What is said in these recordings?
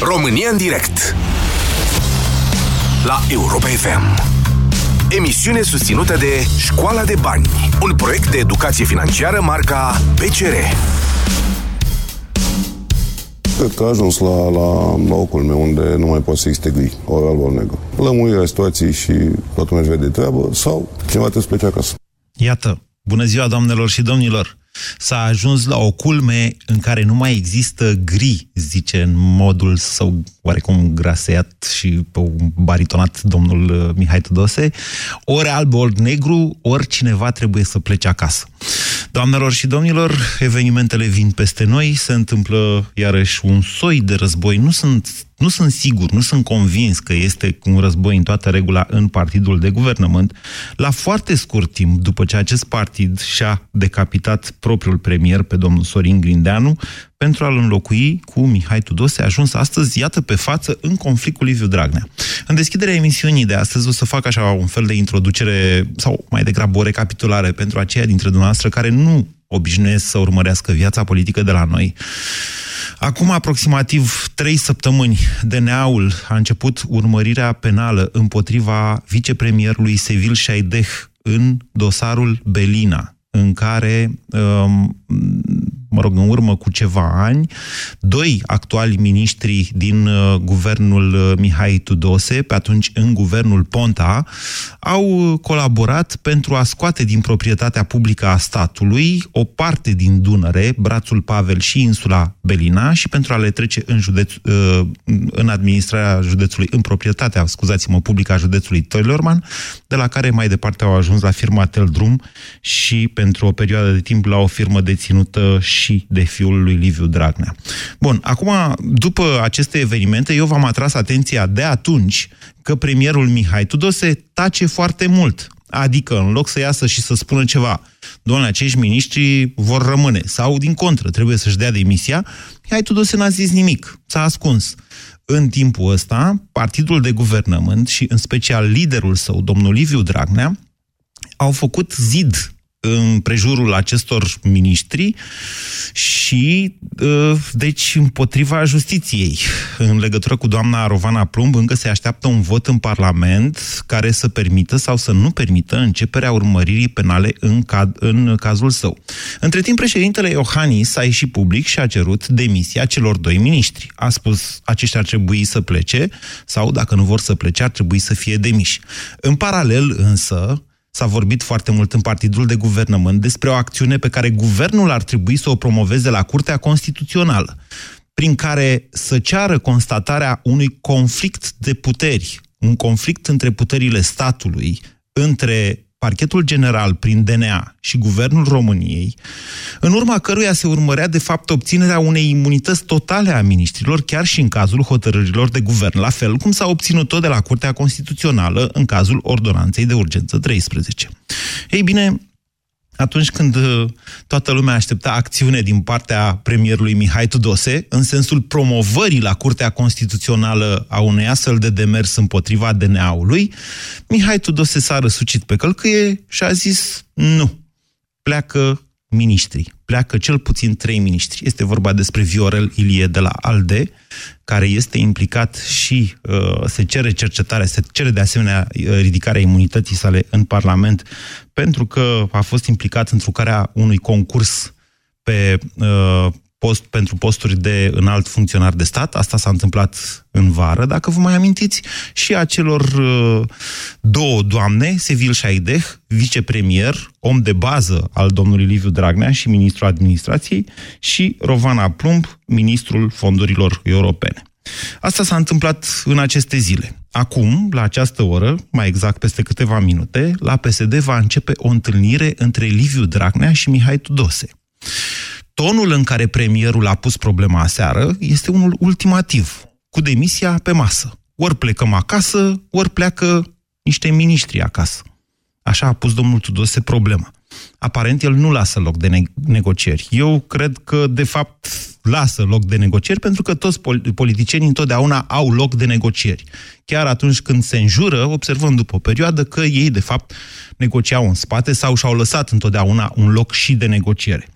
România în direct La Europa FM Emisiune susținută de Școala de Bani Un proiect de educație financiară marca PCR Cred că a ajuns la, la, la ocul meu unde nu mai poate să existe gri, ori alb, ori negru. Lămurirea situației și toată lumea vede de treabă sau cineva trebuie să plece acasă. Iată, bună ziua doamnelor și domnilor! S-a ajuns la o culme în care nu mai există gri, zice în modul său oarecum graseat și baritonat domnul uh, Mihai Tudose, ori alb, ori negru, ori cineva trebuie să plece acasă. Doamnelor și domnilor, evenimentele vin peste noi, se întâmplă iarăși un soi de război. Nu sunt, nu sunt sigur, nu sunt convins că este un război în toată regula în partidul de guvernământ. La foarte scurt timp, după ce acest partid și-a decapitat propriul premier pe domnul Sorin Grindeanu, pentru a-l înlocui cu Mihai Tudose, a ajuns astăzi, iată, pe față, în conflict cu Liviu Dragnea. În deschiderea emisiunii de astăzi o să fac așa un fel de introducere, sau mai degrabă o recapitulare pentru aceia dintre dumneavoastră care nu obișnuiesc să urmărească viața politică de la noi. Acum aproximativ trei săptămâni, DNA-ul a început urmărirea penală împotriva vicepremierului Sevil Șaideh în dosarul Belina, în care um, mă rog, în urmă cu ceva ani, doi actuali miniștri din uh, guvernul uh, Mihai Tudose, pe atunci în guvernul Ponta, au colaborat pentru a scoate din proprietatea publică a statului o parte din Dunăre, Brațul Pavel și insula Belina și pentru a le trece în, județ, uh, în administrarea județului, în proprietatea, scuzați-mă, publică a județului Toilerman, de la care mai departe au ajuns la firma Teldrum și pentru o perioadă de timp la o firmă deținută și de fiul lui Liviu Dragnea. Bun, acum, după aceste evenimente, eu v-am atras atenția de atunci că premierul Mihai Tudose tace foarte mult. Adică, în loc să iasă și să spună ceva, doamne, acești miniștri vor rămâne, sau, din contră, trebuie să-și dea demisia, Mihai Tudose n-a zis nimic, s-a ascuns. În timpul ăsta, partidul de guvernământ și, în special, liderul său, domnul Liviu Dragnea, au făcut zid în prejurul acestor miniștri și, uh, deci, împotriva justiției. În legătură cu doamna Rovana Plumb, încă se așteaptă un vot în Parlament care să permită sau să nu permită începerea urmăririi penale în, cad, în cazul său. Între timp, președintele Iohannis a ieșit public și a cerut demisia celor doi miniștri. A spus, aceștia ar trebui să plece sau, dacă nu vor să plece, ar trebui să fie demiși. În paralel, însă, S-a vorbit foarte mult în partidul de guvernământ despre o acțiune pe care guvernul ar trebui să o promoveze la Curtea Constituțională, prin care să ceară constatarea unui conflict de puteri, un conflict între puterile statului, între parchetul general prin DNA și guvernul României, în urma căruia se urmărea de fapt obținerea unei imunități totale a miniștrilor, chiar și în cazul hotărârilor de guvern, la fel cum s-a obținut tot de la Curtea Constituțională în cazul ordonanței de urgență 13. Ei bine, atunci când uh, toată lumea aștepta acțiune din partea premierului Mihai Tudose, în sensul promovării la Curtea Constituțională a unei astfel de demers împotriva DNA-ului, Mihai Tudose s-a răsucit pe călcâie și a zis nu, pleacă miniștri. Pleacă cel puțin trei miniștri. Este vorba despre Viorel Ilie de la ALDE, care este implicat și uh, se cere cercetare, se cere de asemenea uh, ridicarea imunității sale în Parlament, pentru că a fost implicat întrucarea unui concurs pe uh, post, pentru posturi de înalt funcționar de stat. Asta s-a întâmplat în vară, dacă vă mai amintiți, și a celor uh, două doamne, Sevil Șaideh, vicepremier, om de bază al domnului Liviu Dragnea și ministrul administrației, și Rovana Plumb, ministrul fondurilor europene. Asta s-a întâmplat în aceste zile. Acum, la această oră, mai exact peste câteva minute, la PSD va începe o întâlnire între Liviu Dragnea și Mihai Tudose tonul în care premierul a pus problema aseară este unul ultimativ, cu demisia pe masă. Ori plecăm acasă, ori pleacă niște miniștri acasă. Așa a pus domnul Tudose problema. Aparent, el nu lasă loc de ne- negocieri. Eu cred că, de fapt, lasă loc de negocieri, pentru că toți politicienii întotdeauna au loc de negocieri. Chiar atunci când se înjură, observăm după o perioadă că ei, de fapt, negociau în spate sau și-au lăsat întotdeauna un loc și de negociere.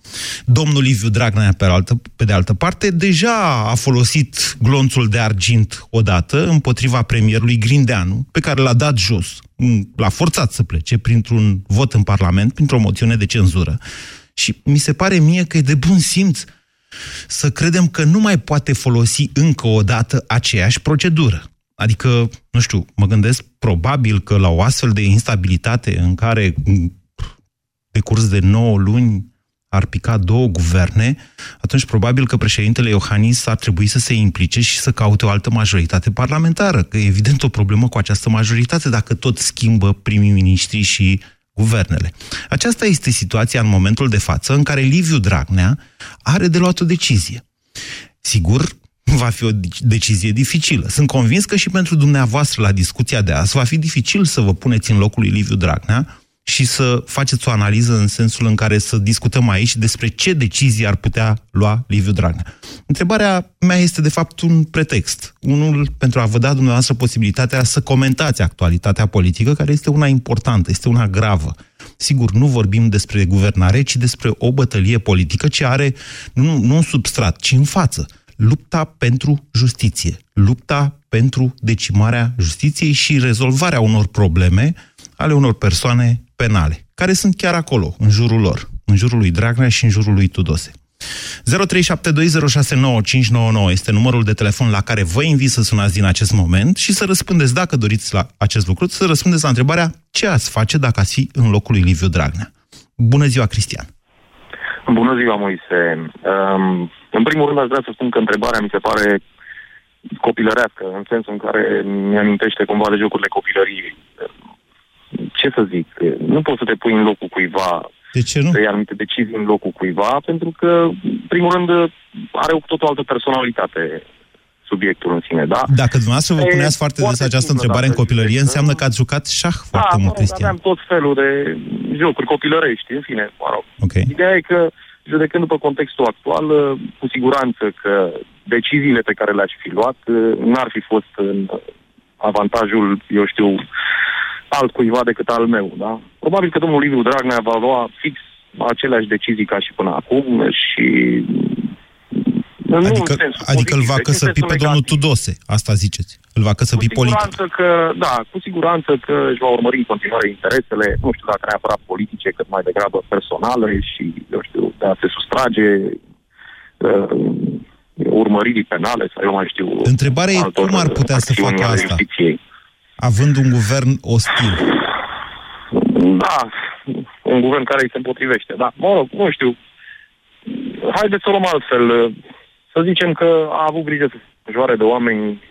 Domnul Liviu Dragnea, pe, altă, pe de altă parte, deja a folosit glonțul de argint odată împotriva premierului Grindeanu, pe care l-a dat jos, l-a forțat să plece printr-un vot în Parlament, printr-o moțiune de cenzură. Și mi se pare mie că e de bun simț să credem că nu mai poate folosi încă o dată aceeași procedură. Adică, nu știu, mă gândesc probabil că la o astfel de instabilitate în care pe curs de 9 luni ar pica două guverne, atunci probabil că președintele Iohannis ar trebui să se implice și să caute o altă majoritate parlamentară. Că e evident o problemă cu această majoritate dacă tot schimbă primii miniștri și guvernele. Aceasta este situația în momentul de față în care Liviu Dragnea are de luat o decizie. Sigur, va fi o decizie dificilă. Sunt convins că și pentru dumneavoastră la discuția de azi va fi dificil să vă puneți în locul lui Liviu Dragnea și să faceți o analiză în sensul în care să discutăm aici despre ce decizii ar putea lua Liviu Dragnea. Întrebarea mea este de fapt un pretext, unul pentru a vă da dumneavoastră posibilitatea să comentați actualitatea politică, care este una importantă, este una gravă. Sigur, nu vorbim despre guvernare, ci despre o bătălie politică ce are nu, nu un substrat, ci în față lupta pentru justiție, lupta pentru decimarea justiției și rezolvarea unor probleme ale unor persoane penale, care sunt chiar acolo, în jurul lor, în jurul lui Dragnea și în jurul lui Tudose. 0372069599 este numărul de telefon la care vă invit să sunați din acest moment și să răspundeți, dacă doriți la acest lucru, să răspundeți la întrebarea ce ați face dacă ați fi în locul lui Liviu Dragnea. Bună ziua, Cristian! Bună ziua, Moise! Um, în primul rând aș vrea să spun că întrebarea mi se pare copilărească, în sensul în care mi-amintește cumva de jocurile copilăriei ce să zic, nu poți să te pui în locul cuiva de ce nu? să iei anumite decizii în locul cuiva, pentru că, în primul rând, are o tot o altă personalitate subiectul în sine, da? Dacă dumneavoastră vă puneați foarte des această întrebare în copilărie, înseamnă că ați jucat șah da, foarte mult, Cristian. aveam tot felul de jocuri copilărești, în fine, mă rog. Okay. Ideea e că, judecând după contextul actual, cu siguranță că deciziile pe care le-aș fi luat n-ar fi fost în avantajul, eu știu, altcuiva decât al meu, da? Probabil că domnul Liviu Dragnea va lua fix aceleași decizii ca și până acum și... Adică, adică îl va căsăpi pe domnul Tudose, asta ziceți. Îl va căsăpi politic. Cu siguranță că, da, cu siguranță că își va urmări în continuare interesele, nu știu dacă neapărat politice, cât mai degrabă personale și, eu știu, de a se sustrage uh, urmăririi penale sau eu mai știu... Întrebarea e cum ar putea să facă asta? Justiției având un guvern ostil? Da, un guvern care îi se împotrivește, da. Mă rog, nu știu. Haideți să o luăm altfel. Să zicem că a avut grijă să se joare de oameni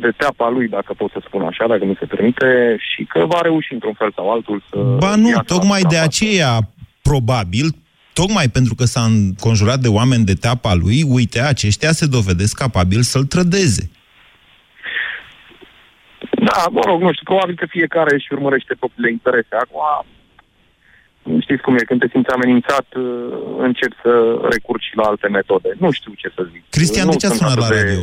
de teapa lui, dacă pot să spun așa, dacă nu se permite, și că va reuși într-un fel sau altul să... Ba nu, tocmai de aceea, probabil, tocmai pentru că s-a înconjurat de oameni de teapa lui, uite, aceștia se dovedesc capabili să-l trădeze. Da, mă rog, nu știu, probabil că fiecare își urmărește propriile interese. Acum, știți cum e, când te simți amenințat, uh, încep să recurgi la alte metode. Nu știu ce să zic. Cristian, nu de ce a sunat la radio?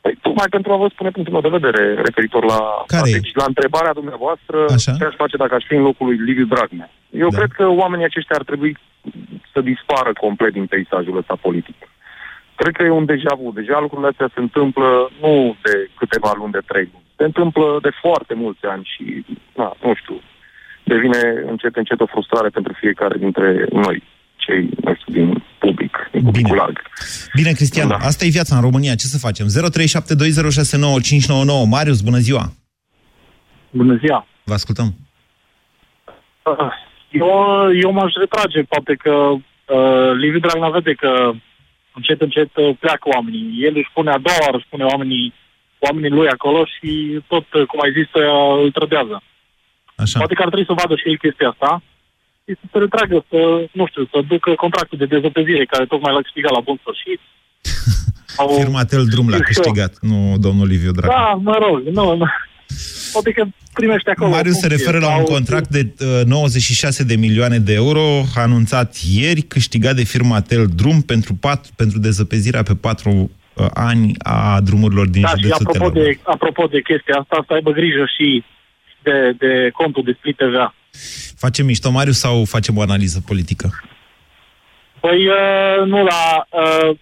Păi, tocmai pentru a vă spune punctul meu de vedere referitor la... Care deci, la întrebarea dumneavoastră, Așa? ce aș face dacă aș fi în locul lui Liviu Dragnea. Eu da. cred că oamenii aceștia ar trebui să dispară complet din peisajul ăsta politic. Cred că e un deja vu. Deja lucrurile astea se întâmplă nu de câteva luni, de trei luni. Se întâmplă de foarte mulți ani și, na, nu știu, devine încet, încet o frustrare pentru fiecare dintre noi, cei, nu știu, din public, din Bine. larg. Bine, Cristian, da. asta e viața în România. Ce să facem? 0372069599. Marius, bună ziua! Bună ziua! Vă ascultăm. Eu, eu m-aș retrage, poate că uh, Liviu Dragnea vede că încet, încet uh, pleacă oamenii. El își pune a doua oară, își pune oamenii, oamenii lui acolo și tot, uh, cum ai zis, uh, îl trădează. Așa. Poate că ar trebui să vadă și el chestia asta și să se retragă, să, nu știu, să ducă contractul de dezăpezire, care tocmai l-a câștigat la bun sfârșit. Au... Firma Tel Drum l-a câștigat, nu domnul Liviu Dracu. Da, mă rog, nu, nu. Poate că primește acolo. Marius se referă la un contract de uh, 96 de milioane de euro, anunțat ieri, câștigat de firma Tel Drum pentru, pat, pentru dezăpezirea pe patru uh, ani a drumurilor din da, județul și apropo de, apropo de chestia asta, să aibă grijă și de, de contul de split TVA. Facem mișto, Marius, sau facem o analiză politică? Păi uh, nu la... Uh,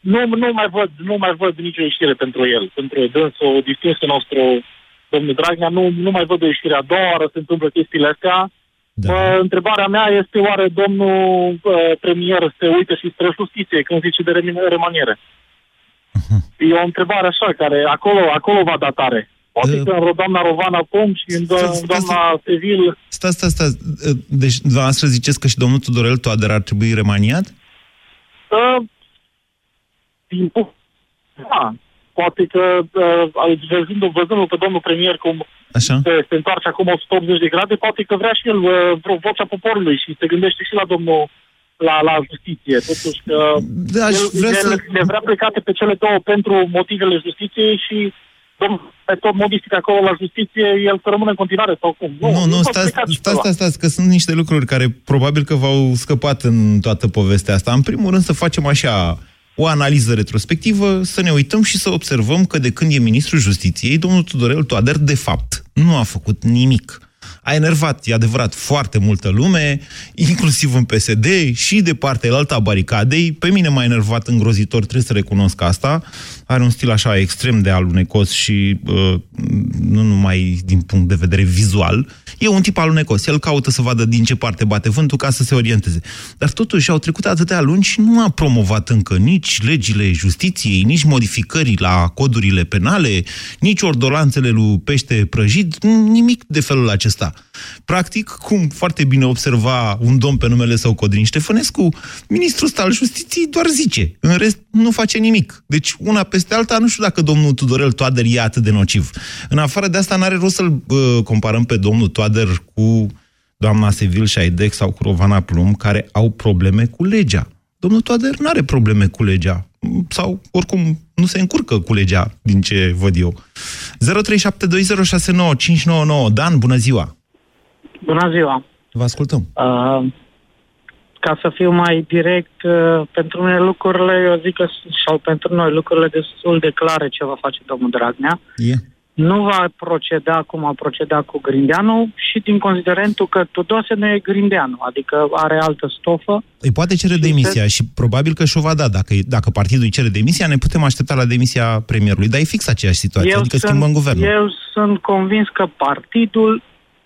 nu, nu, mai văd, nu mai văd nicio ieșire pentru el, pentru dânsul distinsul nostru, domnul Dragnea, nu, nu mai văd o ieșire a doua oară se întâmplă chestiile astea. Da. Uh, întrebarea mea este oare domnul uh, premier se uită și spre justiție când zice de remaniere? Uh-huh. E o întrebare așa, care acolo, acolo va da tare. Poate uh, că în doamna Rovana Pom și în doamna Sevil... Stai, stai, stai. Deci, dumneavoastră ziceți că și domnul Tudorel Toader ar trebui remaniat? Uh, din da, poate că uh, văzându-l, văzându pe domnul premier cum Așa. Se, se întoarce acum 180 de grade, poate că vrea și el uh, vocea poporului și se gândește și la domnul la, la justiție. Totuși că da, el, vrea el, să... le vrea plecate pe cele două pentru motivele justiției și pe tot modistic acolo la justiție, el să rămână în continuare sau cum? Nu, nu, nu stați, stați, stați, stați, că sunt niște lucruri care probabil că v-au scăpat în toată povestea asta. În primul rând să facem așa o analiză retrospectivă, să ne uităm și să observăm că de când e ministrul justiției, domnul Tudorel Toader, de fapt, nu a făcut nimic a enervat, e adevărat, foarte multă lume, inclusiv în PSD și de partea alta a baricadei. Pe mine m-a enervat îngrozitor, trebuie să recunosc asta. Are un stil așa extrem de alunecos și uh, nu numai din punct de vedere vizual. E un tip alunecos. El caută să vadă din ce parte bate vântul ca să se orienteze. Dar totuși au trecut atâtea luni și nu a promovat încă nici legile justiției, nici modificării la codurile penale, nici ordolanțele lui Pește Prăjit, nimic de felul acesta. Practic, cum foarte bine observa un domn pe numele său Codrin Ștefănescu, ministrul ăsta al justiției doar zice, în rest nu face nimic. Deci una peste alta, nu știu dacă domnul Tudorel Toader e atât de nociv. În afară de asta, n-are rost să-l uh, comparăm pe domnul Toader cu doamna Sevil Șaidec sau cu Rovana Plum, care au probleme cu legea. Domnul Toader nu are probleme cu legea. Sau, oricum, nu se încurcă cu legea, din ce văd eu. 0372069599. Dan, bună ziua! Bună ziua! Vă ascultăm. Uh, ca să fiu mai direct, uh, pentru mine lucrurile, eu zic că, sau pentru noi, lucrurile destul de clare ce va face domnul Dragnea. Yeah. Nu va proceda cum a procedat cu Grindeanu și din considerentul că Tudose nu e Grindeanu, adică are altă stofă. Îi poate cere demisia și probabil că și-o va da. Dacă, dacă partidul îi cere demisia, ne putem aștepta la demisia premierului. Dar e fix aceeași situație, eu adică sunt, schimbăm guvernul. Eu sunt convins că partidul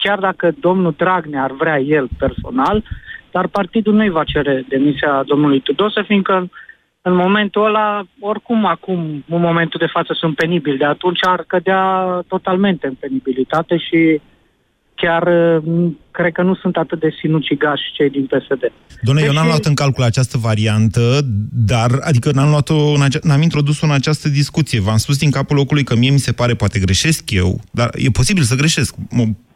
chiar dacă domnul Dragnea ar vrea el personal, dar partidul nu-i va cere demisia domnului Tudose, fiindcă în momentul ăla, oricum acum, în momentul de față sunt penibili, de atunci ar cădea totalmente în penibilitate și chiar cred că nu sunt atât de sinucigași cei din PSD. Doamne, deci... eu n-am luat în calcul această variantă, dar, adică n-am, luat-o în ace- n-am introdus-o în această discuție. V-am spus din capul locului că mie mi se pare, poate greșesc eu, dar e posibil să greșesc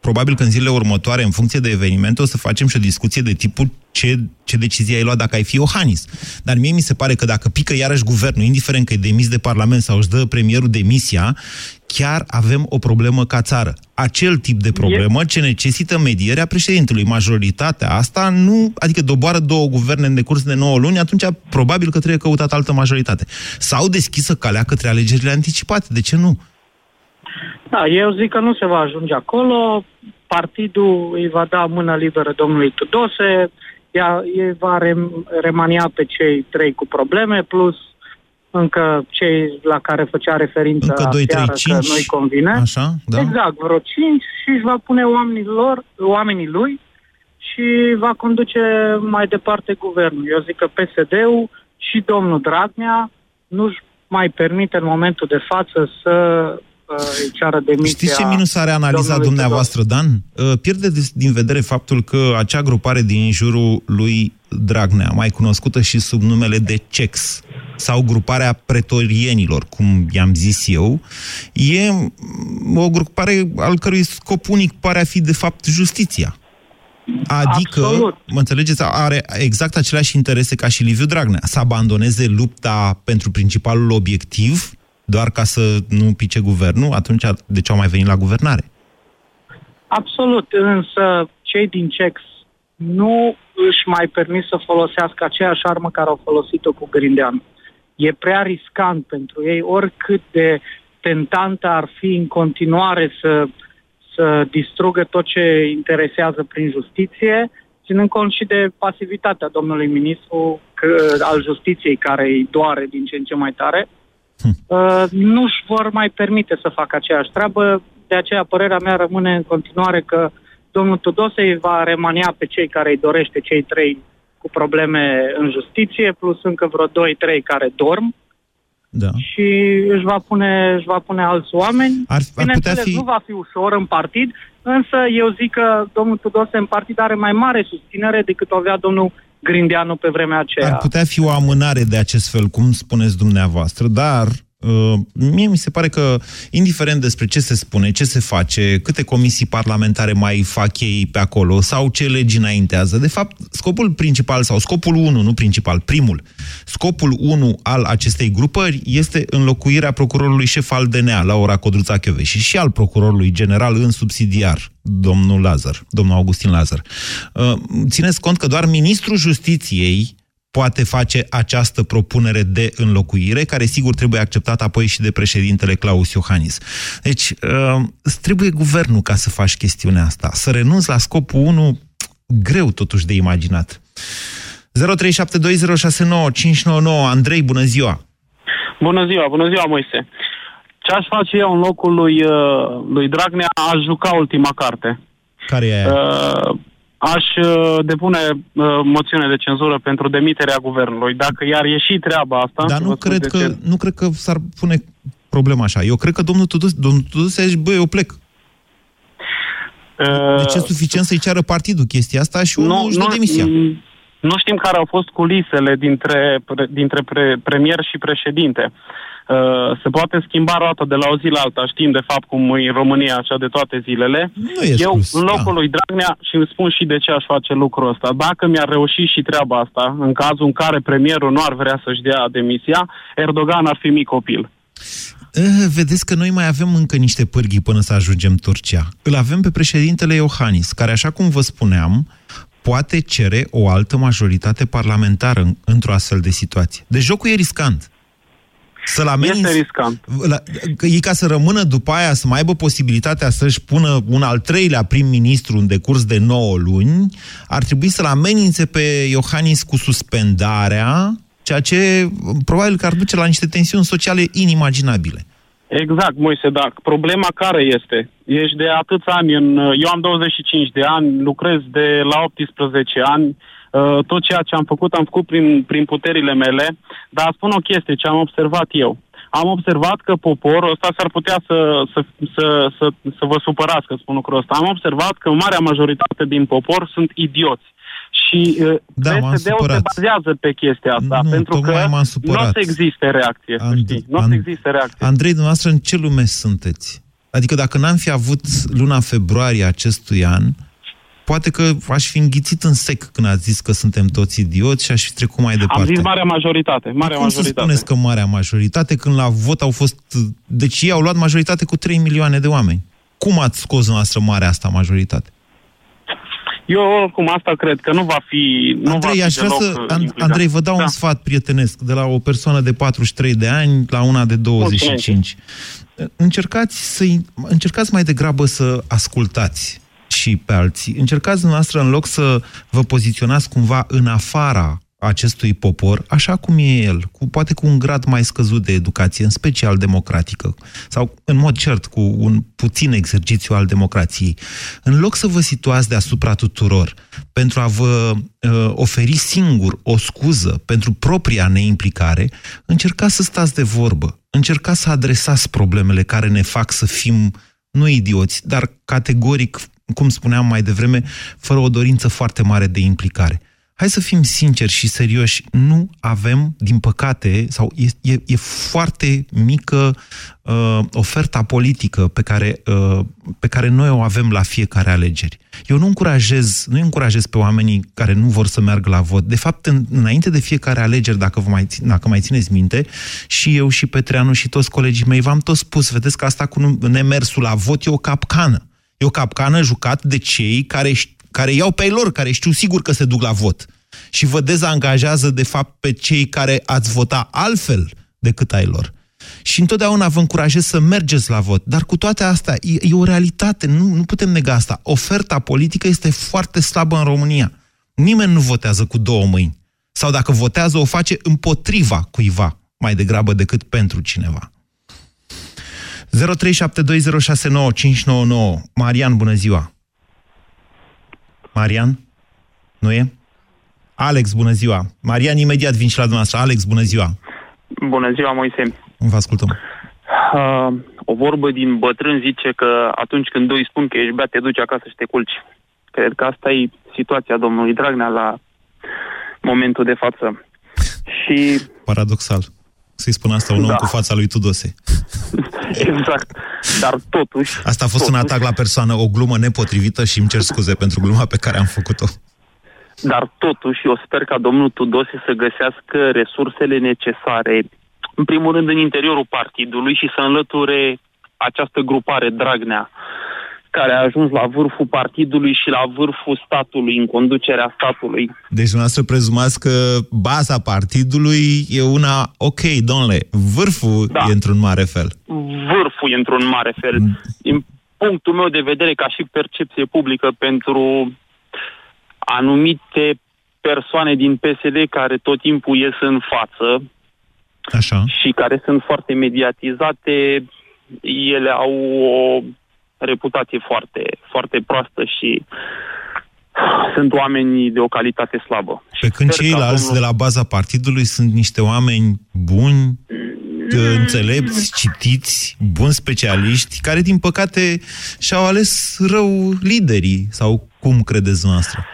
probabil că în zilele următoare, în funcție de evenimente, o să facem și o discuție de tipul ce, ce decizie ai luat dacă ai fi Iohannis. Dar mie mi se pare că dacă pică iarăși guvernul, indiferent că e demis de Parlament sau își dă premierul demisia, chiar avem o problemă ca țară. Acel tip de problemă ce necesită medierea președintelui. Majoritatea asta nu, adică doboară două guverne în decurs de 9 luni, atunci probabil că trebuie căutat altă majoritate. Sau deschisă calea către alegerile anticipate. De ce nu? Da, eu zic că nu se va ajunge acolo. Partidul îi va da mână liberă domnului Tudose, ea, ei va rem, remania pe cei trei cu probleme, plus încă cei la care făcea referință încă 2, 3, 5, că nu-i convine. Așa, da. Exact, vreo 5 și își va pune oamenii, lor, oamenii lui și va conduce mai departe guvernul. Eu zic că PSD-ul și domnul Dragnea nu-și mai permite în momentul de față să îi ceară demisia Știți ce minus are analiza dumneavoastră, Dan? Uh, pierde din vedere faptul că acea grupare din jurul lui Dragnea, mai cunoscută și sub numele de CEX, sau gruparea pretorienilor, cum i-am zis eu, e o grupare al cărui scop unic pare a fi, de fapt, justiția. Adică, Absolut. mă înțelegeți, are exact aceleași interese ca și Liviu Dragnea. Să abandoneze lupta pentru principalul obiectiv doar ca să nu pice guvernul, atunci de ce au mai venit la guvernare? Absolut, însă cei din CEX nu își mai permit să folosească aceeași armă care au folosit-o cu Grindeanu. E prea riscant pentru ei, oricât de tentantă ar fi în continuare să, să distrugă tot ce interesează prin justiție, ținând cont și de pasivitatea domnului ministru că, al justiției care îi doare din ce în ce mai tare, hm. uh, nu își vor mai permite să facă aceeași treabă. De aceea, părerea mea rămâne în continuare că domnul Tudose îi va remania pe cei care îi dorește, cei trei cu probleme în justiție, plus încă vreo doi, trei care dorm. Da. Și își va pune, își va pune alți oameni. Ar, ar Bineînțeles, fi... nu va fi ușor în partid, însă eu zic că domnul Tudose în partid are mai mare susținere decât o avea domnul Grindeanu pe vremea aceea. Ar putea fi o amânare de acest fel, cum spuneți dumneavoastră, dar Uh, mie mi se pare că, indiferent despre ce se spune, ce se face, câte comisii parlamentare mai fac ei pe acolo sau ce legi înaintează, de fapt, scopul principal sau scopul 1, nu principal, primul, scopul 1 al acestei grupări este înlocuirea procurorului șef al DNA, la ora Codruța Chioveși, și al procurorului general în subsidiar, domnul Lazar, domnul Augustin Lazar. Uh, țineți cont că doar ministrul justiției poate face această propunere de înlocuire, care sigur trebuie acceptată apoi și de președintele Claus Iohannis. Deci, uh, trebuie guvernul ca să faci chestiunea asta. Să renunți la scopul 1, greu totuși de imaginat. 0372069599 Andrei, bună ziua! Bună ziua, bună ziua, Moise! Ce aș face eu în locul lui, uh, lui Dragnea, aș juca ultima carte. Care e aia? Uh, aș uh, depune uh, moțiune de cenzură pentru demiterea guvernului. Dacă i-ar ieși treaba asta... Dar nu cred, că, ce... nu cred că s-ar pune problema așa. Eu cred că domnul Tudus, domnul Tudus a zis, băi, eu plec. Uh, de ce suficient să-i ceară partidul chestia asta și nu, își nu, demisia? Nu știm care au fost culisele dintre, dintre pre, premier și președinte. Uh, Uh, se poate schimba roata de la o zi la alta. Știm, de fapt, cum e în România așa de toate zilele. Nu e Eu, spus, în locul da. lui Dragnea, și îmi spun și de ce aș face lucrul ăsta, dacă mi-ar reuși și treaba asta, în cazul în care premierul nu ar vrea să-și dea demisia, Erdogan ar fi mic copil. Eh, vedeți că noi mai avem încă niște pârghii până să ajungem Turcia. Îl avem pe președintele Iohannis, care, așa cum vă spuneam, poate cere o altă majoritate parlamentară într-o astfel de situație. Deci jocul e riscant. Să-l ameninți, este riscant. La, că e ca să rămână după aia, să mai aibă posibilitatea să-și pună un al treilea prim-ministru în decurs de 9 luni, ar trebui să-l amenințe pe Iohannis cu suspendarea, ceea ce probabil că ar duce la niște tensiuni sociale inimaginabile. Exact, Moise, da. Problema care este? Ești de atâția ani, în, eu am 25 de ani, lucrez de la 18 ani, Uh, tot ceea ce am făcut, am făcut prin, prin puterile mele, dar spun o chestie, ce am observat eu. Am observat că poporul ăsta s-ar putea să, să, să, să, să vă supărați că spun lucrul ăsta. Am observat că marea majoritate din popor sunt idioți. Și uh, da, PSD-ul se bazează pe chestia asta, nu, pentru că nu o să existe reacție, And, știi? Nu o să existe reacție. Andrei, dumneavoastră, în ce lume sunteți? Adică dacă n-am fi avut luna februarie acestui an, poate că aș fi înghițit în sec când ați zis că suntem toți idioți și aș fi trecut mai departe. Am zis marea majoritate. Marea cum majoritate. să spuneți că marea majoritate când la vot au fost... Deci ei au luat majoritate cu 3 milioane de oameni. Cum ați scos noastră marea asta majoritate? Eu oricum asta cred că nu va fi nu Andrei, va fi aș vrea să, Andrei, vă dau da. un sfat prietenesc de la o persoană de 43 de ani la una de 25. Mulțumesc. Încercați, să, încercați mai degrabă să ascultați și pe alții. Încercați dumneavoastră, în loc să vă poziționați cumva în afara acestui popor, așa cum e el, cu, poate cu un grad mai scăzut de educație, în special democratică, sau în mod cert cu un puțin exercițiu al democrației. În loc să vă situați deasupra tuturor pentru a vă uh, oferi singur o scuză pentru propria neimplicare, încercați să stați de vorbă, încercați să adresați problemele care ne fac să fim nu idioți, dar categoric cum spuneam mai devreme, fără o dorință foarte mare de implicare. Hai să fim sinceri și serioși, nu avem, din păcate, sau e, e, e foarte mică uh, oferta politică pe care, uh, pe care noi o avem la fiecare alegeri. Eu nu încurajez, nu încurajez pe oamenii care nu vor să meargă la vot. De fapt, în, înainte de fiecare alegeri, dacă, vă mai, dacă mai țineți minte, și eu și Petreanu și toți colegii mei v-am tot spus, vedeți că asta cu nemersul la vot e o capcană. E o capcană jucat de cei care, care iau pe ei lor, care știu sigur că se duc la vot. Și vă dezangajează, de fapt, pe cei care ați vota altfel decât ai lor. Și întotdeauna vă încurajez să mergeți la vot. Dar cu toate astea, e, e o realitate, nu, nu putem nega asta. Oferta politică este foarte slabă în România. Nimeni nu votează cu două mâini. Sau dacă votează, o face împotriva cuiva, mai degrabă decât pentru cineva. 0372069599. Marian, bună ziua! Marian? Nu e? Alex, bună ziua! Marian, imediat vin și la dumneavoastră. Alex, bună ziua! Bună ziua, Moise! Vă ascultăm. Uh, o vorbă din bătrân zice că atunci când doi spun că ești beat, te duci acasă și te culci. Cred că asta e situația domnului Dragnea la momentul de față. Și... Paradoxal. Să-i spun asta un da. om cu fața lui Tudose. exact. Dar totuși... Asta a fost totuși, un atac la persoană, o glumă nepotrivită și îmi cer scuze pentru gluma pe care am făcut-o. Dar totuși, eu sper ca domnul Tudose să găsească resursele necesare, în primul rând în interiorul partidului și să înlăture această grupare Dragnea, care a ajuns la vârful partidului și la vârful statului, în conducerea statului. Deci dumneavoastră prezumați că baza partidului e una ok, domnule, vârful da. e într-un mare fel. Vârful e într-un mare fel. Mm. Din punctul meu de vedere, ca și percepție publică pentru anumite persoane din PSD care tot timpul ies în față Așa. și care sunt foarte mediatizate, ele au o reputație foarte, foarte proastă și sunt oameni de o calitate slabă. Pe când ceilalți domnul... de la baza partidului sunt niște oameni buni, înțelepți, citiți, buni specialiști, care, din păcate, și-au ales rău liderii. Sau cum credeți noastră?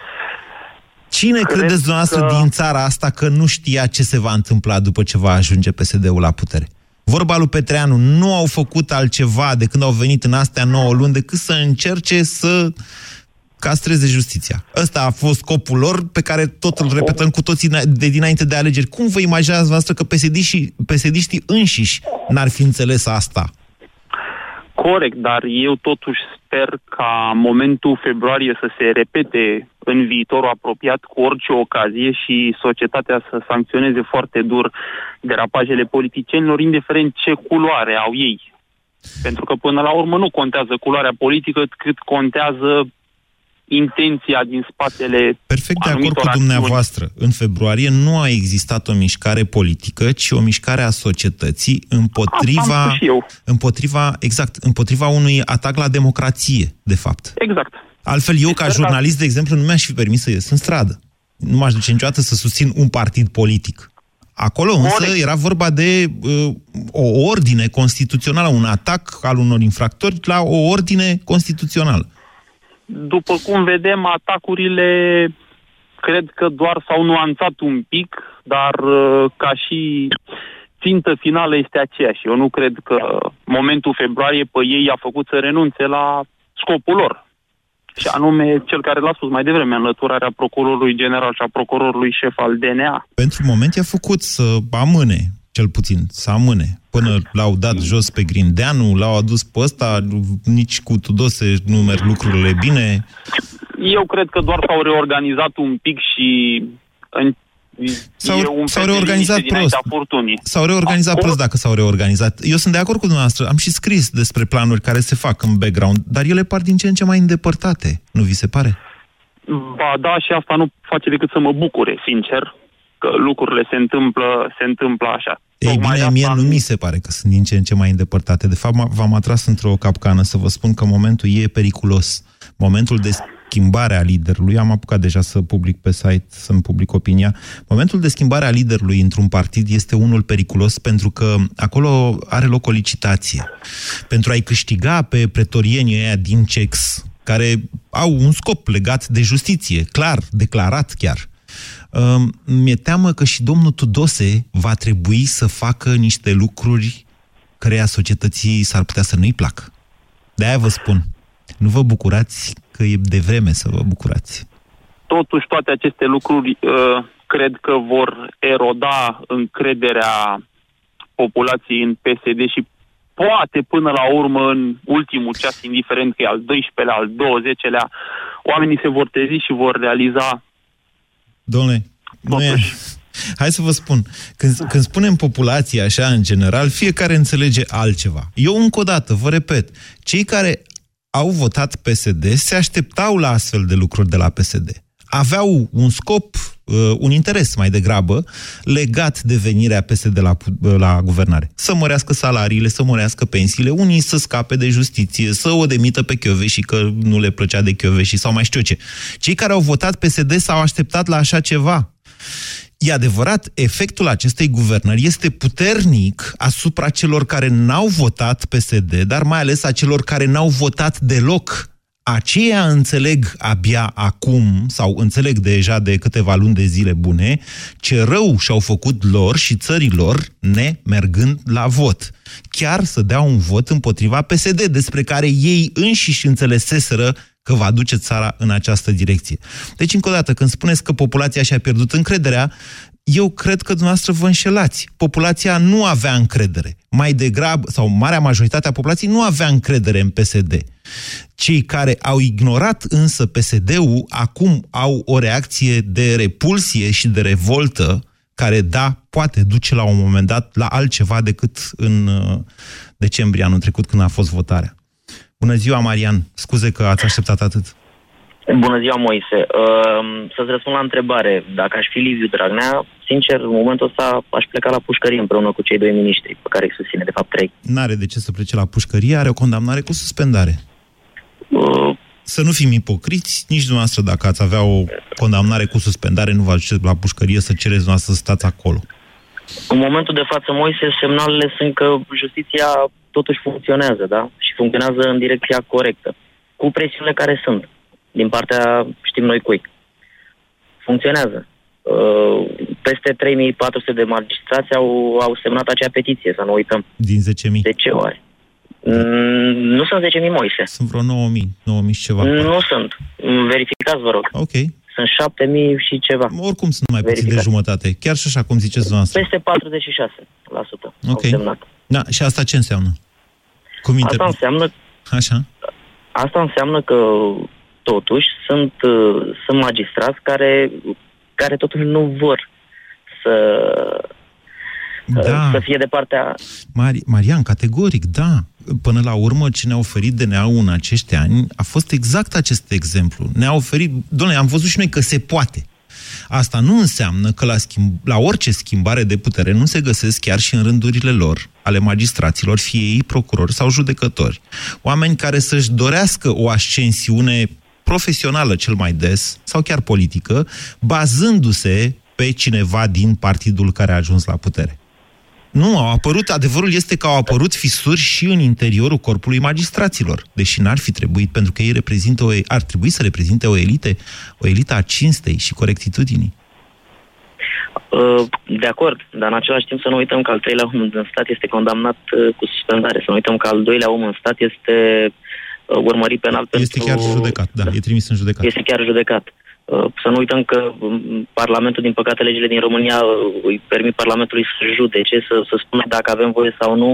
Cine Cred credeți dumneavoastră că... din țara asta că nu știa ce se va întâmpla după ce va ajunge PSD-ul la putere? Vorba lui Petreanu, nu au făcut altceva de când au venit în astea 9 luni decât să încerce să castreze justiția. Ăsta a fost scopul lor pe care tot îl repetăm cu toții de dinainte de alegeri. Cum vă imaginați voastră că psd psd înșiși n-ar fi înțeles asta? Corect, dar eu totuși sper ca momentul februarie să se repete în viitorul apropiat cu orice ocazie și societatea să sancționeze foarte dur derapajele politicienilor, indiferent ce culoare au ei. Pentru că până la urmă nu contează culoarea politică, cât contează intenția din spatele Perfect de acord cu dumneavoastră. Acțiuni. În februarie nu a existat o mișcare politică, ci o mișcare a societății împotriva, împotriva, exact, împotriva unui atac la democrație, de fapt. Exact. Altfel, eu, ca jurnalist, de exemplu, nu mi-aș fi permis să ies în stradă. Nu m-aș duce niciodată să susțin un partid politic. Acolo însă Corect. era vorba de uh, o ordine constituțională, un atac al unor infractori la o ordine constituțională. După cum vedem, atacurile cred că doar s-au nuanțat un pic, dar uh, ca și țintă finală este aceeași. Eu nu cred că momentul februarie pe ei a făcut să renunțe la scopul lor. Și anume cel care l-a spus mai devreme, înlăturarea procurorului general și a procurorului șef al DNA. Pentru moment i-a făcut să amâne cel puțin, să amâne. Până l-au dat jos pe Grindeanu, l-au adus pe ăsta, nici cu Tudose nu merg lucrurile bine. Eu cred că doar s-au reorganizat un pic și în S-au, s-au reorganizat prost. S-au reorganizat Acum... prost dacă s-au reorganizat. Eu sunt de acord cu dumneavoastră. Am și scris despre planuri care se fac în background, dar ele par din ce în ce mai îndepărtate. Nu vi se pare? Ba da, și asta nu face decât să mă bucure, sincer, că lucrurile se întâmplă, se întâmplă așa. Ei Tocmai bine, mie nu mi se pare că sunt din ce în ce mai îndepărtate. De fapt, v-am atras într-o capcană să vă spun că momentul e periculos. Momentul de schimbare a liderului, am apucat deja să public pe site, să-mi public opinia, momentul de schimbare a liderului într-un partid este unul periculos pentru că acolo are loc o licitație. Pentru a-i câștiga pe pretorienii ăia din CEX, care au un scop legat de justiție, clar, declarat chiar, mi-e teamă că și domnul Tudose va trebui să facă niște lucruri căreia societății s-ar putea să nu-i placă. De-aia vă spun, nu vă bucurați că e de vreme să vă bucurați. Totuși, toate aceste lucruri uh, cred că vor eroda încrederea populației în PSD și poate până la urmă, în ultimul ceas, indiferent că e al 12-lea, al 20-lea, oamenii se vor trezi și vor realiza... Domnule, nu e... Hai să vă spun, când, când spunem populația așa în general, fiecare înțelege altceva. Eu încă o dată, vă repet, cei care au votat PSD se așteptau la astfel de lucruri de la PSD. Aveau un scop, uh, un interes mai degrabă, legat de venirea PSD la, uh, la guvernare. Să mărească salariile, să mărească pensiile, unii să scape de justiție, să o demită pe și că nu le plăcea de și sau mai știu ce. Cei care au votat PSD s-au așteptat la așa ceva. E adevărat, efectul acestei guvernări este puternic asupra celor care n-au votat PSD, dar mai ales a celor care n-au votat deloc. Aceia înțeleg abia acum, sau înțeleg deja de câteva luni de zile bune, ce rău și-au făcut lor și țărilor nemergând la vot. Chiar să dea un vot împotriva PSD, despre care ei înșiși înțeleseseră că va duce țara în această direcție. Deci, încă o dată, când spuneți că populația și-a pierdut încrederea, eu cred că dumneavoastră vă înșelați. Populația nu avea încredere. Mai degrabă, sau marea majoritate a populației nu avea încredere în PSD. Cei care au ignorat însă PSD-ul acum au o reacție de repulsie și de revoltă care, da, poate duce la un moment dat la altceva decât în uh, decembrie anul trecut când a fost votarea. Bună ziua, Marian. Scuze că ați așteptat atât. Bună ziua, Moise. Uh, să-ți răspund la întrebare. Dacă aș fi Liviu Dragnea, sincer, în momentul ăsta aș pleca la pușcărie împreună cu cei doi miniștri, pe care îi susține, de fapt, trei. N-are de ce să plece la pușcărie, are o condamnare cu suspendare. Uh, să nu fim ipocriți, nici dumneavoastră, dacă ați avea o condamnare cu suspendare, nu vă aduceți la pușcărie să cereți dumneavoastră să stați acolo. În momentul de față, Moise, semnalele sunt că justiția totuși funcționează, da? Și funcționează în direcția corectă. Cu presiunile care sunt, din partea știm noi cui. Funcționează. Uh, peste 3400 de magistrați au, au semnat acea petiție, să nu uităm. Din 10.000? De ce ori? Mm, nu sunt 10.000 Moise. Sunt vreo 9.000, 9.000 și ceva. Nu sunt. Verificați, vă rog. Ok. Sunt 7.000 și ceva. Oricum sunt mai puțin de jumătate. Chiar și așa, cum ziceți dumneavoastră. Peste 46% Ok. au semnat. Da, și asta ce înseamnă? Cuminte. Asta înseamnă... Așa. Asta înseamnă că totuși sunt, uh, sunt magistrați care, care totuși nu vor să, uh, da. să fie de partea... Mari, Marian, categoric, da. Până la urmă, ce ne-a oferit DNA-ul în acești ani a fost exact acest exemplu. Ne-a oferit, doamne, am văzut și noi că se poate. Asta nu înseamnă că la, schimb, la orice schimbare de putere nu se găsesc chiar și în rândurile lor, ale magistraților, fie ei procurori sau judecători, oameni care să-și dorească o ascensiune profesională cel mai des, sau chiar politică, bazându-se pe cineva din partidul care a ajuns la putere. Nu, au apărut, adevărul este că au apărut fisuri și în interiorul corpului magistraților, deși n-ar fi trebuit, pentru că ei reprezintă o, ar trebui să reprezinte o elite, o elită a cinstei și corectitudinii. Uh, de acord, dar în același timp să nu uităm că al treilea om în stat este condamnat uh, cu suspendare, să nu uităm că al doilea om în stat este uh, urmărit penal este pentru... Este chiar judecat, da, da, e trimis în judecat. Este chiar judecat. Uh, să nu uităm că um, Parlamentul, din păcate, legile din România uh, îi permit Parlamentului să judece, să, să spună dacă avem voie sau nu.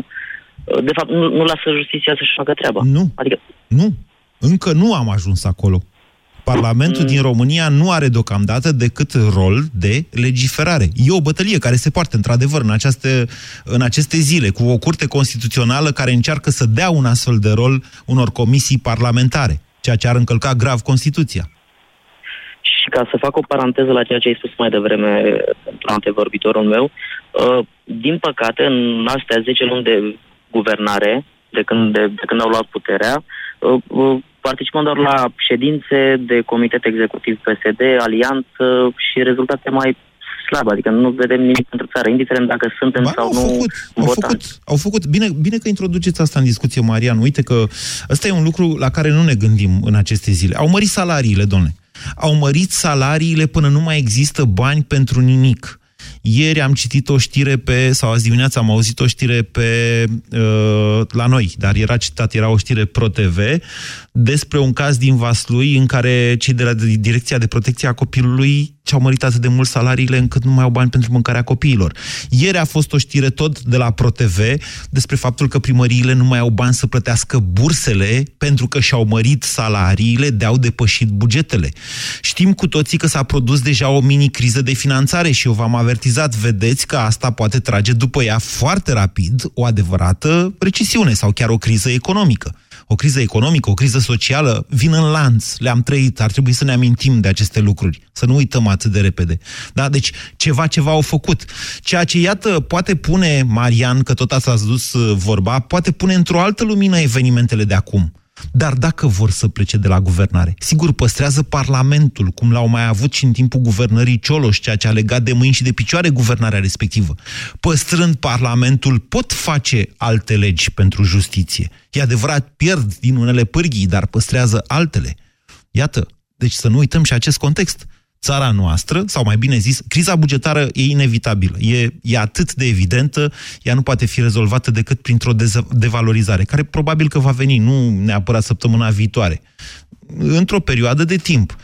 Uh, de fapt, nu, nu lasă justiția să-și facă treaba. Nu, adică... nu. Încă nu am ajuns acolo. Parlamentul mm. din România nu are deocamdată decât rol de legiferare. E o bătălie care se poartă, într-adevăr, în aceste, în aceste zile, cu o curte constituțională care încearcă să dea un astfel de rol unor comisii parlamentare, ceea ce ar încălca grav Constituția. Și ca să fac o paranteză la ceea ce ai spus mai devreme la antevorbitorul meu, uh, din păcate, în astea 10 luni de guvernare, de când, de, de când au luat puterea, uh, uh, participăm doar la ședințe de comitet executiv PSD, alianță și rezultate mai slabe, adică nu vedem nimic pentru țară, indiferent dacă suntem ba, sau au nu făcut, au făcut, au făcut. Bine, bine că introduceți asta în discuție, Marian. Uite că ăsta e un lucru la care nu ne gândim în aceste zile. Au mărit salariile, domnule au mărit salariile până nu mai există bani pentru nimic. Ieri am citit o știre pe, sau azi dimineața am auzit o știre pe, uh, la noi, dar era citat, era o știre pro-TV, despre un caz din Vaslui în care cei de la Direcția de Protecție a Copilului și-au mărit atât de mult salariile încât nu mai au bani pentru mâncarea copiilor. Ieri a fost o știre tot de la ProTV despre faptul că primăriile nu mai au bani să plătească bursele pentru că și-au mărit salariile, de-au depășit bugetele. Știm cu toții că s-a produs deja o mini-criză de finanțare și eu v-am avertizat, vedeți că asta poate trage după ea foarte rapid o adevărată recesiune sau chiar o criză economică o criză economică, o criză socială, vin în lanț, le-am trăit, ar trebui să ne amintim de aceste lucruri, să nu uităm atât de repede. Da? Deci ceva, ceva au făcut. Ceea ce, iată, poate pune, Marian, că tot ați dus uh, vorba, poate pune într-o altă lumină evenimentele de acum. Dar dacă vor să plece de la guvernare, sigur păstrează Parlamentul, cum l-au mai avut și în timpul guvernării Cioloș, ceea ce a legat de mâini și de picioare guvernarea respectivă. Păstrând Parlamentul, pot face alte legi pentru justiție. E adevărat, pierd din unele pârghii, dar păstrează altele. Iată, deci să nu uităm și acest context țara noastră, sau mai bine zis, criza bugetară e inevitabilă. E, e atât de evidentă, ea nu poate fi rezolvată decât printr-o devalorizare, care probabil că va veni, nu neapărat săptămâna viitoare, într-o perioadă de timp.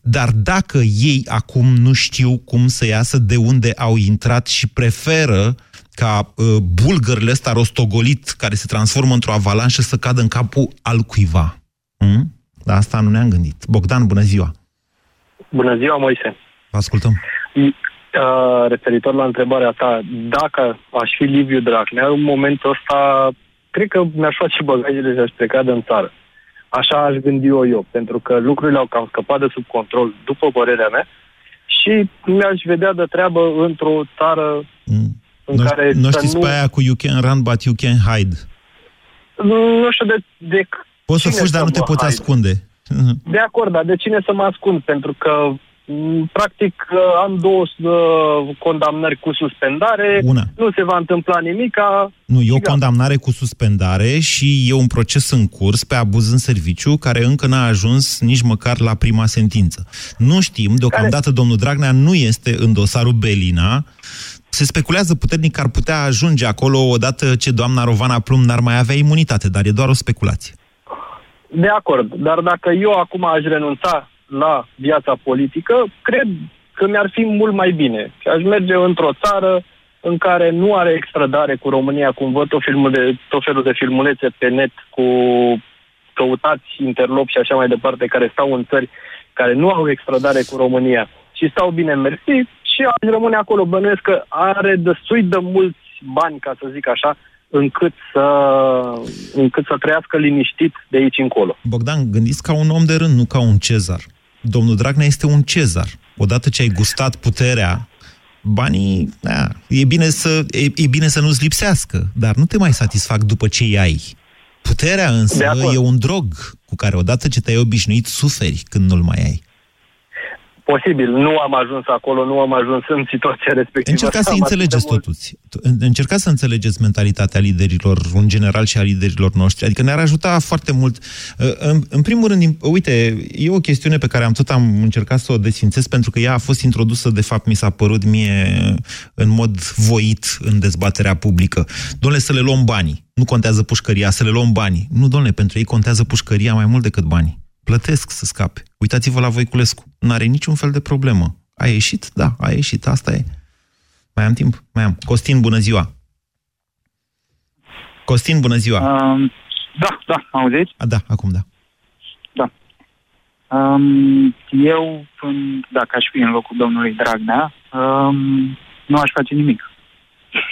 Dar dacă ei acum nu știu cum să iasă de unde au intrat și preferă ca uh, bulgările ăsta rostogolit, care se transformă într-o avalanșă, să cadă în capul al cuiva. Hmm? La asta nu ne-am gândit. Bogdan, bună ziua! Bună ziua, Moise. Ascultăm. Uh, referitor la întrebarea ta, dacă aș fi Liviu Dragnea, în momentul ăsta, cred că mi-aș face bagajele și aș pleca din țară. Așa aș gândi eu, eu, pentru că lucrurile au cam scăpat de sub control, după părerea mea, și mi-aș vedea de treabă într-o țară mm. în nu, care... Nu știți nu... pe aia cu you can run, but you can hide. Nu, nu știu de... de Poți să fugi, dar nu te poți hide. ascunde. De acord, dar de cine să mă ascund? Pentru că practic am două uh, condamnări cu suspendare, Una. nu se va întâmpla nimic. Nu, e o condamnare cu suspendare și e un proces în curs pe abuz în serviciu care încă n-a ajuns nici măcar la prima sentință. Nu știm, deocamdată care... domnul Dragnea nu este în dosarul Belina, se speculează puternic că ar putea ajunge acolo odată ce doamna Rovana Plum n-ar mai avea imunitate, dar e doar o speculație. De acord, dar dacă eu acum aș renunța la viața politică, cred că mi-ar fi mult mai bine. Și aș merge într-o țară în care nu are extradare cu România, cum văd tot, filmul de, tot felul de filmulețe pe net cu căutați interlop și așa mai departe, care stau în țări care nu au extradare cu România și stau bine mersi și aș rămâne acolo. Bănuiesc că are destui de mulți bani, ca să zic așa, încât să, încât să trăiască liniștit de aici încolo. Bogdan, gândiți ca un om de rând, nu ca un cezar. Domnul Dragnea este un cezar. Odată ce ai gustat puterea, banii, da, e, bine să, e, e bine să nu-ți lipsească, dar nu te mai satisfac după ce îi ai. Puterea însă e un drog cu care odată ce te-ai obișnuit, suferi când nu-l mai ai. Posibil, nu am ajuns acolo, nu am ajuns în situația respectivă. Încercați să înțelegeți totuși. Încercați să înțelegeți mentalitatea liderilor, în general și a liderilor noștri. Adică ne-ar ajuta foarte mult. Uh, în, în primul rând, uite, e o chestiune pe care am tot am încercat să o desfințez, pentru că ea a fost introdusă, de fapt, mi s-a părut mie în mod voit în dezbaterea publică. Domnule, să le luăm banii. Nu contează pușcăria, să le luăm banii. Nu, domnule, pentru ei contează pușcăria mai mult decât banii plătesc să scape. Uitați-vă la Voiculescu. Nu are niciun fel de problemă. A ieșit? Da, a ieșit. Asta e. Mai am timp? Mai am. Costin, bună ziua! Costin, bună ziua! Um, da, da, auziți? A, da, acum da. Da. Um, eu, dacă aș fi în locul domnului Dragnea, um, nu aș face nimic.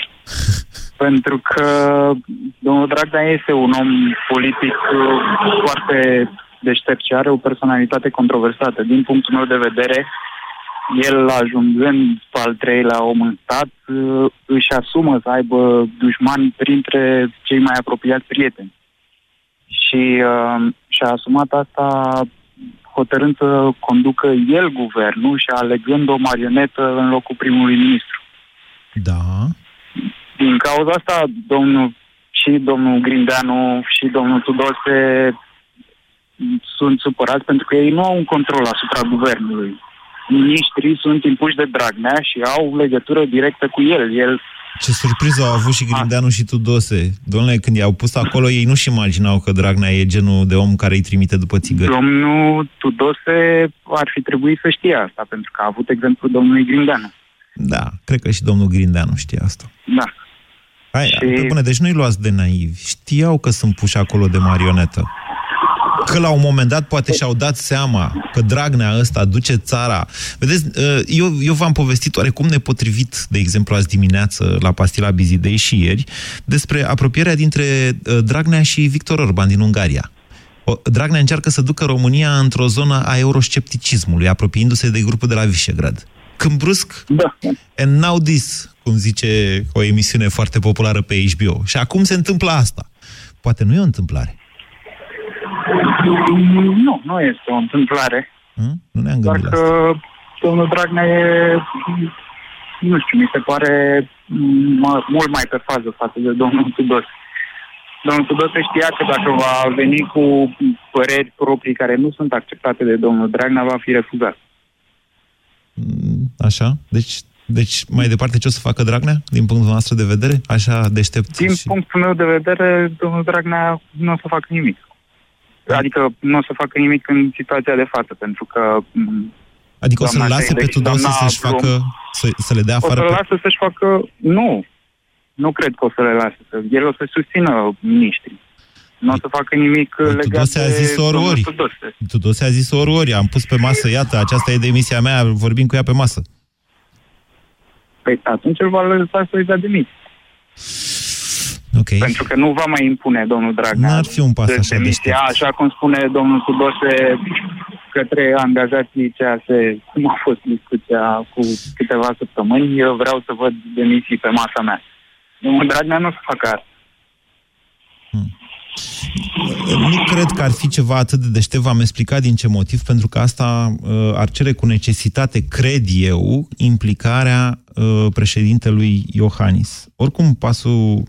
Pentru că domnul Dragnea este un om politic foarte deștept și are o personalitate controversată. Din punctul meu de vedere, el ajungând al treilea om în stat, uh, își asumă să aibă dușmani printre cei mai apropiați prieteni. Și uh, și-a asumat asta hotărând să conducă el guvernul și alegând o marionetă în locul primului ministru. Da. Din cauza asta, domnul și domnul Grindeanu și domnul Tudose sunt supărați pentru că ei nu au un control asupra guvernului. Ministrii sunt impuși de Dragnea și au legătură directă cu el. El Ce surpriză au avut și Grindeanu și Tudose. Domnule, când i-au pus acolo, ei nu-și imaginau că Dragnea e genul de om care îi trimite după țigări. Domnul Tudose ar fi trebuit să știe asta, pentru că a avut exemplu domnului Grindeanu. Da, cred că și domnul Grindeanu știe asta. Da. Hai, și... pe bune, deci nu-i luați de naivi. Știau că sunt puși acolo de marionetă. Că la un moment dat poate și-au dat seama că Dragnea ăsta duce țara. Vedeți, ă, eu, eu v-am povestit oarecum nepotrivit, de exemplu, azi dimineață la Pastila Bizidei și ieri, despre apropierea dintre ă, Dragnea și Victor Orban din Ungaria. Dragnea încearcă să ducă România într-o zonă a euroscepticismului, apropiindu-se de grupul de la Visegrad. Când brusc, da. and now this, cum zice o emisiune foarte populară pe HBO. Și acum se întâmplă asta. Poate nu e o întâmplare. Nu, nu este o întâmplare. Hmm? Nu ne-am gândit Doar că domnul Dragnea e, nu știu, mi se pare mult mai pe fază față de domnul Tudose. Domnul Tudose știa că dacă va veni cu păreri proprii care nu sunt acceptate de domnul Dragnea, va fi refuzat. Hmm, așa? Deci, deci mai departe ce o să facă Dragnea, din punctul nostru de vedere? Așa deștept? Din și... punctul meu de vedere, domnul Dragnea nu o să facă nimic. Adică nu o să facă nimic în situația de față, pentru că... Adică o să-l lase pe Tudose să-și facă, să, să le dea afară? O să-l pe... lasă să-și facă... Nu. Nu cred că o să le lase. Să... El o să susțină miniștrii. Nu o să facă nimic păi, legat Tudose a zis ori ori. Tudose. Tudose a zis ori ori. Am pus pe masă, iată, aceasta e demisia mea, vorbim cu ea pe masă. Păi atunci îl va lăsa să-i dea demisia. Okay. Pentru că nu va mai impune domnul Dragnea. N-ar fi un pas așa demisia, așa cum spune domnul Tudose către angajații CAS, cum a fost discuția cu câteva săptămâni, eu vreau să văd demisii pe masa mea. Domnul Dragnea nu o să facă asta. Hmm. Nu cred că ar fi ceva atât de deștept, v-am explicat din ce motiv, pentru că asta uh, ar cere cu necesitate, cred eu, implicarea uh, președintelui Iohannis. Oricum, pasul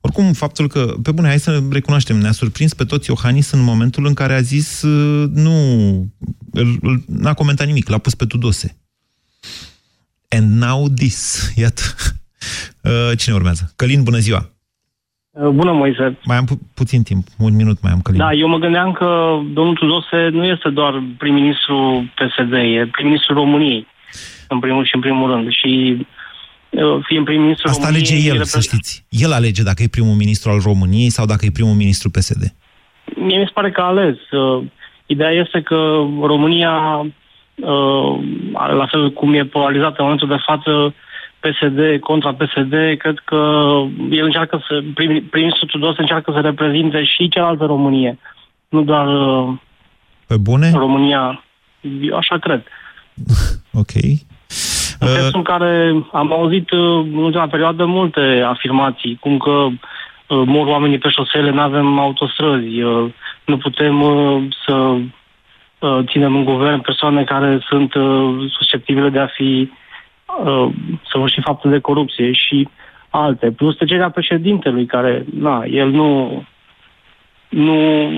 oricum, faptul că, pe bune, hai să recunoaștem, ne-a surprins pe toți Iohannis în momentul în care a zis uh, nu, n-a comentat nimic, l-a pus pe Tudose. And now this. Iată. Uh, cine urmează? Călin, bună ziua! Uh, bună, Moise. Mai am pu- puțin timp, un minut mai am, Călin. Da, eu mă gândeam că domnul Tudose nu este doar prim-ministru PSD, e prim-ministru României, în primul și în primul rând. Și fiind prim-ministru Asta României... alege el, să știți. El alege dacă e primul ministru al României sau dacă e primul ministru PSD. Mie mi se pare că a ales. Ideea este că România, la fel cum e polarizată în momentul de față, PSD contra PSD, cred că el încearcă să, prim-ministru Tudor încearcă să reprezinte și cealaltă Românie, nu doar Pe bune? România. Eu așa cred. ok. În sensul în care am auzit în ultima perioadă multe afirmații, cum că mor oamenii pe șosele, nu avem autostrăzi, nu putem să ținem în guvern persoane care sunt susceptibile de a fi să și fapte de corupție și alte. Plus tăcerea președintelui, care, na, el nu nu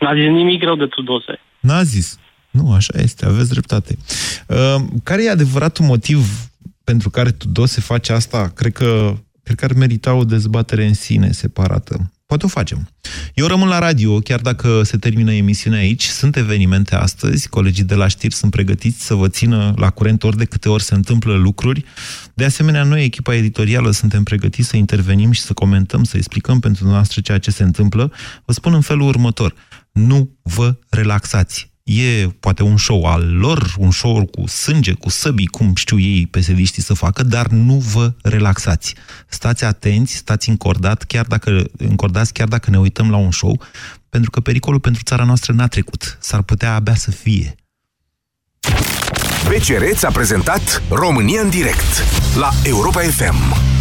n-a zis nimic rău de Tudose. N-a zis. Nu, așa este, aveți dreptate. Uh, care e adevăratul motiv pentru care Tudose face asta? Cred că, cred că ar merita o dezbatere în sine separată. Poate o facem. Eu rămân la radio, chiar dacă se termină emisiunea aici. Sunt evenimente astăzi, colegii de la știri sunt pregătiți să vă țină la curent ori de câte ori se întâmplă lucruri. De asemenea, noi, echipa editorială, suntem pregătiți să intervenim și să comentăm, să explicăm pentru noastră ceea ce se întâmplă. Vă spun în felul următor. Nu vă relaxați e poate un show al lor, un show cu sânge, cu săbii, cum știu ei pesediștii să facă, dar nu vă relaxați. Stați atenți, stați încordat, chiar dacă, încordați chiar dacă ne uităm la un show, pentru că pericolul pentru țara noastră n-a trecut. S-ar putea abia să fie. BCR a prezentat România în direct la Europa FM.